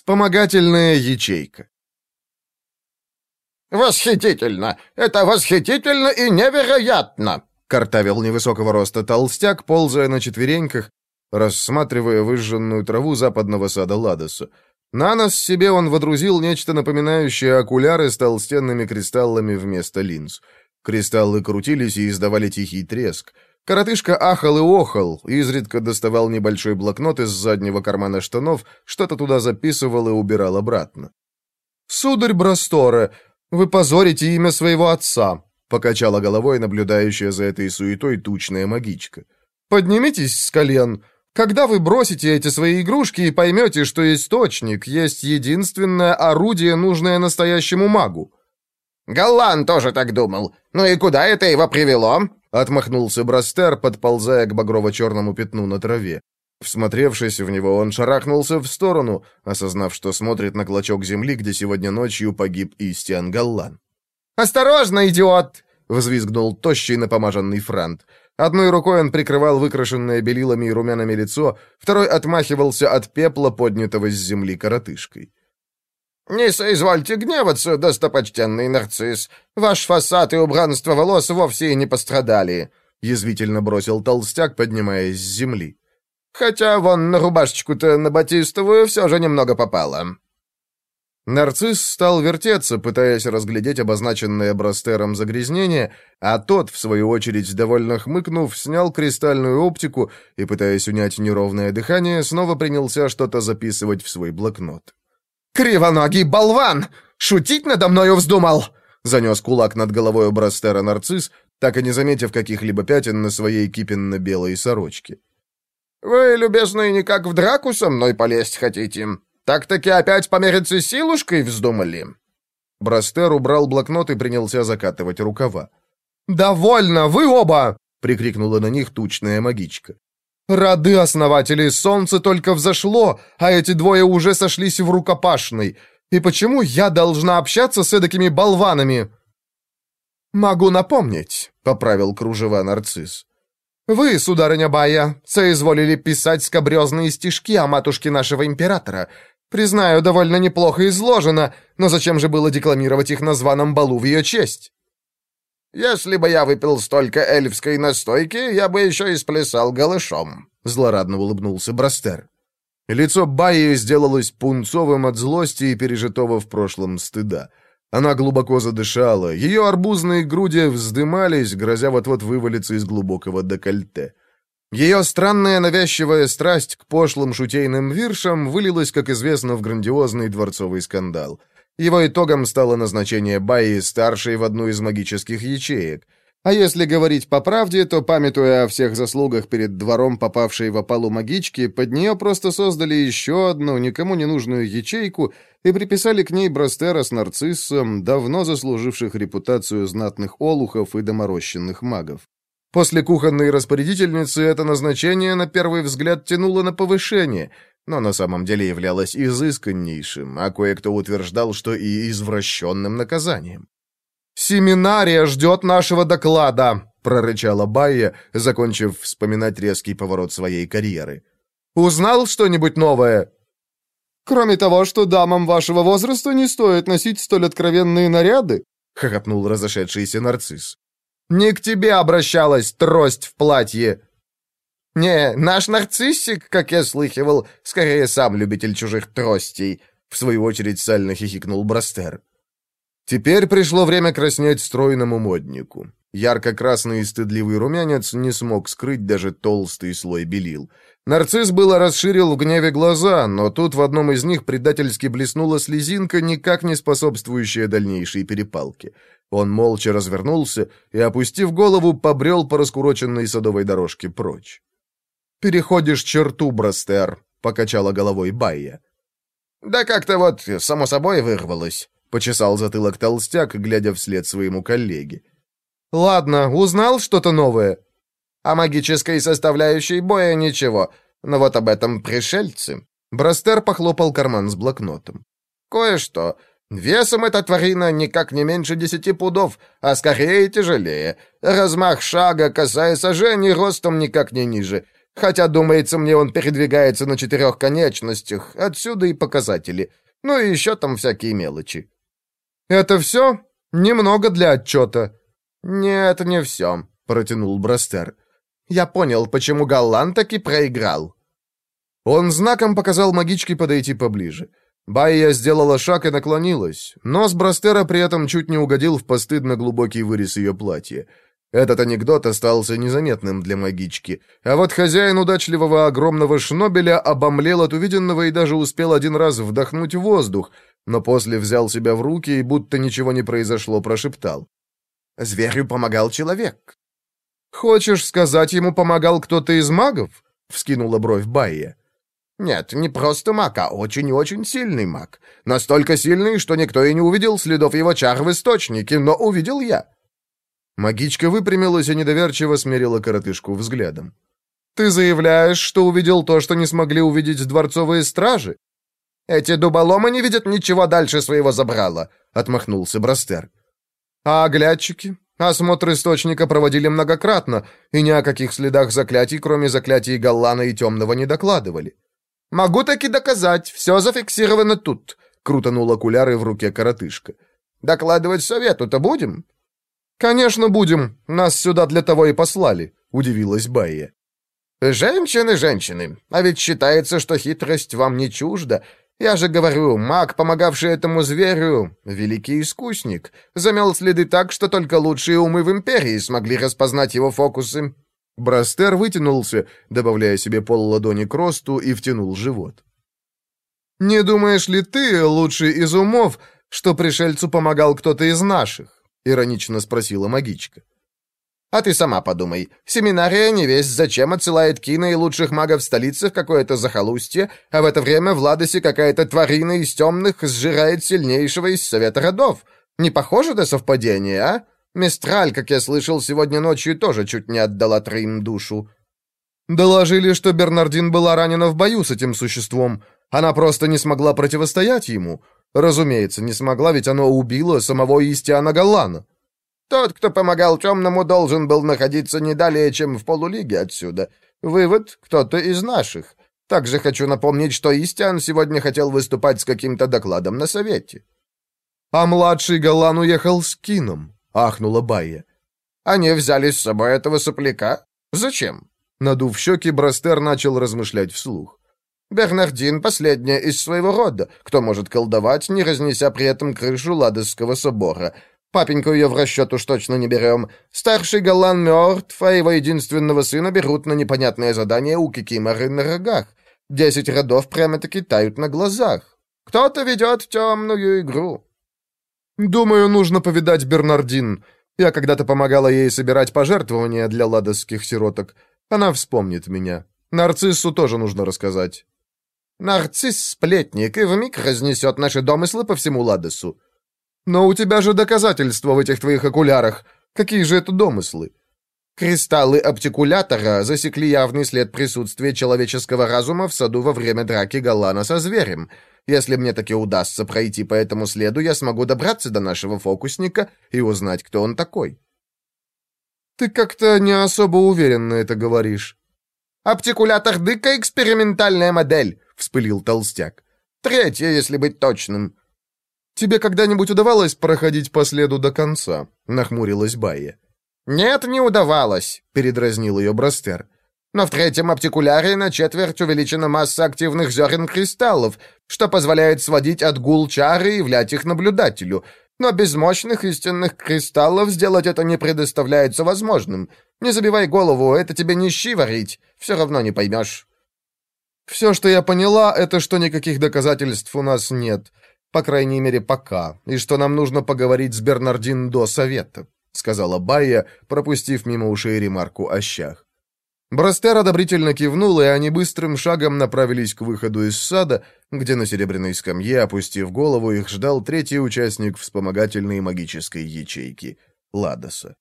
Вспомогательная ячейка. «Восхитительно! Это восхитительно и невероятно!» — картавил невысокого роста толстяк, ползая на четвереньках, рассматривая выжженную траву западного сада Ладоса. На нос себе он водрузил нечто напоминающее окуляры с толстенными кристаллами вместо линз. Кристаллы крутились и издавали тихий треск. Коротышка ахал и охал, изредка доставал небольшой блокнот из заднего кармана штанов, что-то туда записывал и убирал обратно. «Сударь Брастора, вы позорите имя своего отца», — покачала головой наблюдающая за этой суетой тучная магичка. «Поднимитесь с колен. Когда вы бросите эти свои игрушки и поймете, что источник есть единственное орудие, нужное настоящему магу?» «Галлан тоже так думал. Ну и куда это его привело?» Отмахнулся Брастер, подползая к багрово-черному пятну на траве. Всмотревшись в него, он шарахнулся в сторону, осознав, что смотрит на клочок земли, где сегодня ночью погиб Истиан Галлан. «Осторожно, идиот!» — взвизгнул тощий напомаженный франт. Одной рукой он прикрывал выкрашенное белилами и румянами лицо, второй отмахивался от пепла, поднятого с земли коротышкой. «Не соизвольте гневаться, достопочтенный нарцисс. Ваш фасад и убранство волос вовсе и не пострадали», — язвительно бросил толстяк, поднимаясь с земли. «Хотя вон на рубашечку-то на батистовую все же немного попало». Нарцисс стал вертеться, пытаясь разглядеть обозначенное Брастером загрязнение, а тот, в свою очередь, довольно хмыкнув, снял кристальную оптику и, пытаясь унять неровное дыхание, снова принялся что-то записывать в свой блокнот. «Кривоногий болван! Шутить надо мною вздумал!» Занес кулак над головой у Брастера нарцисс, так и не заметив каких-либо пятен на своей кипенно-белой сорочке. «Вы, любезный, никак в драку со мной полезть хотите? Так-таки опять помериться силушкой вздумали?» Брастер убрал блокнот и принялся закатывать рукава. «Довольно! Вы оба!» — прикрикнула на них тучная магичка. Роды основателей солнце только взошло, а эти двое уже сошлись в рукопашной. И почему я должна общаться с эдакими болванами?» «Могу напомнить», — поправил кружева нарцисс. «Вы, сударыня Бая, соизволили писать скобрезные стишки о матушке нашего императора. Признаю, довольно неплохо изложено, но зачем же было декламировать их на званом балу в ее честь?» «Если бы я выпил столько эльфской настойки, я бы еще и сплясал голышом», — злорадно улыбнулся Брастер. Лицо Байи сделалось пунцовым от злости и пережитого в прошлом стыда. Она глубоко задышала, ее арбузные груди вздымались, грозя вот-вот вывалиться из глубокого декольте. Ее странная навязчивая страсть к пошлым шутейным виршам вылилась, как известно, в грандиозный дворцовый скандал. Его итогом стало назначение Баи старшей в одну из магических ячеек. А если говорить по правде, то, памятуя о всех заслугах перед двором попавшей в опалу магички, под нее просто создали еще одну, никому не нужную ячейку и приписали к ней Брастера с Нарциссом, давно заслуживших репутацию знатных олухов и доморощенных магов. После кухонной распорядительницы это назначение на первый взгляд тянуло на повышение — но на самом деле являлось изысканнейшим, а кое-кто утверждал, что и извращенным наказанием. «Семинария ждет нашего доклада», — прорычала Байя, закончив вспоминать резкий поворот своей карьеры. «Узнал что-нибудь новое?» «Кроме того, что дамам вашего возраста не стоит носить столь откровенные наряды», — хохотнул разошедшийся нарцисс. «Не к тебе обращалась трость в платье», «Не, наш нарциссик, как я слыхивал, скорее сам любитель чужих тростей», — в свою очередь сально хихикнул Брастер. Теперь пришло время краснеть стройному моднику. Ярко-красный и стыдливый румянец не смог скрыть даже толстый слой белил. Нарцисс было расширил в гневе глаза, но тут в одном из них предательски блеснула слезинка, никак не способствующая дальнейшей перепалке. Он молча развернулся и, опустив голову, побрел по раскуроченной садовой дорожке прочь. «Переходишь черту, Брастер», — покачала головой Байя. «Да как-то вот само собой вырвалось», — почесал затылок толстяк, глядя вслед своему коллеге. «Ладно, узнал что-то новое?» «О магической составляющей боя ничего, но вот об этом пришельцы». Брастер похлопал карман с блокнотом. «Кое-что. Весом эта тварина никак не меньше десяти пудов, а скорее тяжелее. Размах шага, касаясь сажений, ростом никак не ниже. Хотя, думается мне, он передвигается на четырех конечностях, отсюда и показатели. Ну и еще там всякие мелочи». «Это все? Немного для отчета». «Нет, не все», — протянул Брастер. «Я понял, почему Галлан таки проиграл». Он знаком показал магичке подойти поближе. Байя сделала шаг и наклонилась. Нос Брастера при этом чуть не угодил в постыдно глубокий вырез ее платья. Этот анекдот остался незаметным для магички. А вот хозяин удачливого огромного шнобеля обомлел от увиденного и даже успел один раз вдохнуть воздух, но после взял себя в руки и, будто ничего не произошло, прошептал. «Зверю помогал человек». «Хочешь сказать, ему помогал кто-то из магов?» — вскинула бровь Байя. Нет, не просто маг, а очень-очень сильный маг. Настолько сильный, что никто и не увидел следов его чар в источнике, но увидел я. Магичка выпрямилась и недоверчиво смерила коротышку взглядом. «Ты заявляешь, что увидел то, что не смогли увидеть дворцовые стражи?» «Эти дуболомы не видят ничего дальше своего забрала», — отмахнулся Брастер. «А оглядчики? Осмотр источника проводили многократно, и ни о каких следах заклятий, кроме заклятий Галлана и Темного, не докладывали. «Могу таки доказать, все зафиксировано тут», — крутанул окуляры в руке коротышка. «Докладывать совету-то будем?» «Конечно будем. Нас сюда для того и послали», — удивилась Байя. «Женщины, женщины, а ведь считается, что хитрость вам не чужда. Я же говорю, маг, помогавший этому зверю, великий искусник, замел следы так, что только лучшие умы в Империи смогли распознать его фокусы. Брастер вытянулся, добавляя себе пол ладони к росту, и втянул живот. «Не думаешь ли ты, лучший из умов, что пришельцу помогал кто-то из наших?» — иронично спросила магичка. «А ты сама подумай. Семинария не весь зачем отсылает Кина и лучших магов столицы в какое-то захолустье, а в это время в Ладосе какая-то тварина из темных сжирает сильнейшего из совета родов. Не похоже на совпадение, а?» Мистраль, как я слышал, сегодня ночью тоже чуть не отдала троим душу». «Доложили, что Бернардин была ранена в бою с этим существом. Она просто не смогла противостоять ему. Разумеется, не смогла, ведь оно убило самого Истиана Галлана». «Тот, кто помогал темному, должен был находиться не далее, чем в полулиге отсюда. Вывод — кто-то из наших. Также хочу напомнить, что Истиан сегодня хотел выступать с каким-то докладом на совете». «А младший Галлан уехал с Кином», — ахнула Байя. «Они взяли с собой этого сопляка? Зачем?» Надув щеки, Брастер начал размышлять вслух. «Бернардин — последняя из своего рода, кто может колдовать, не разнеся при этом крышу Ладосского собора. Папеньку ее в расчет уж точно не берем. Старший Галан мертв, а его единственного сына берут на непонятное задание у Кикиморы на рогах. Десять родов прямо-таки тают на глазах. Кто-то ведет темную игру». «Думаю, нужно повидать Бернардин. Я когда-то помогала ей собирать пожертвования для ладосских сироток. Она вспомнит меня. Нарциссу тоже нужно рассказать». «Нарцисс — сплетник и вмиг разнесет наши домыслы по всему Ладосу». «Но у тебя же доказательства в этих твоих окулярах. Какие же это домыслы?» Кристаллы оптикулятора засекли явный след присутствия человеческого разума в саду во время драки Галана со зверем. Если мне таки удастся пройти по этому следу, я смогу добраться до нашего фокусника и узнать, кто он такой. Ты как-то не особо уверенно это говоришь. «Оптикулятор Дыка — экспериментальная модель», — вспылил толстяк. «Третья, если быть точным». «Тебе когда-нибудь удавалось проходить по следу до конца?» — нахмурилась Байя. «Нет, не удавалось», — передразнил ее Брастер. «Но в третьем оптикуляре на четверть увеличена масса активных зерен кристаллов, что позволяет сводить отгул чары и являть их наблюдателю. Но без мощных истинных кристаллов сделать это не предоставляется возможным. Не забивай голову, это тебе не щи варить, все равно не поймешь». «Все, что я поняла, это что никаких доказательств у нас нет, по крайней мере, пока, и что нам нужно поговорить с Бернардин до совета». — сказала Байя, пропустив мимо ушей ремарку о щах. Брастер одобрительно кивнул, и они быстрым шагом направились к выходу из сада, где на серебряной скамье, опустив голову, их ждал третий участник вспомогательной магической ячейки — Ладоса.